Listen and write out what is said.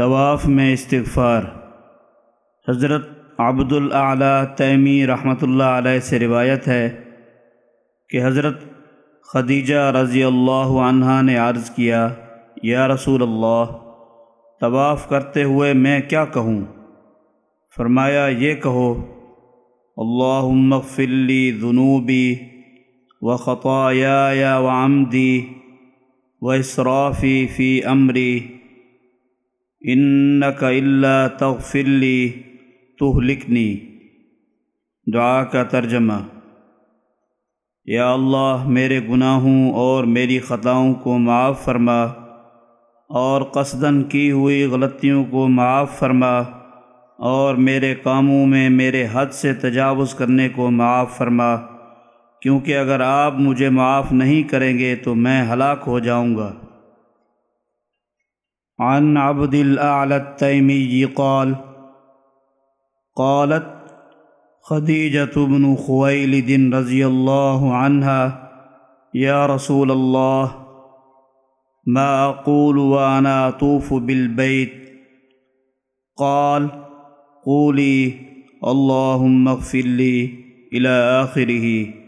طواف میں استغفار۔ حضرت عبد الاعلیٰ تیمی رحمۃ اللہ علیہ سے روایت ہے کہ حضرت خدیجہ رضی اللہ عنہ نے عرض کیا، یا رسول اللہ، طواف کرتے ہوئے میں کیا کہوں؟ فرمایا، یہ کہو، اللہم اغفر لی ذنوبی و خطایا و عمدی و اسرافی فی امری انک الا تغفر لی تہلکنی دعا کا ترجمہ، یا اللہ میرے گناہوں اور میری خطاؤں کو معاف فرما اور قصدن کی ہوئی غلطیوں کو معاف فرما اور میرے کاموں میں میرے حد سے تجاوز کرنے کو معاف فرما، کیونکہ اگر آپ مجھے معاف نہیں کریں گے تو میں ہلاک ہو جاؤں گا۔ عن عبد الأعلى التيمي قال قالت خديجة بن خويلد رضي الله عنها يا رسول الله ما أقول وأنا أطوف بالبيت. قال قولي اللهم اغفر لي إلى آخره.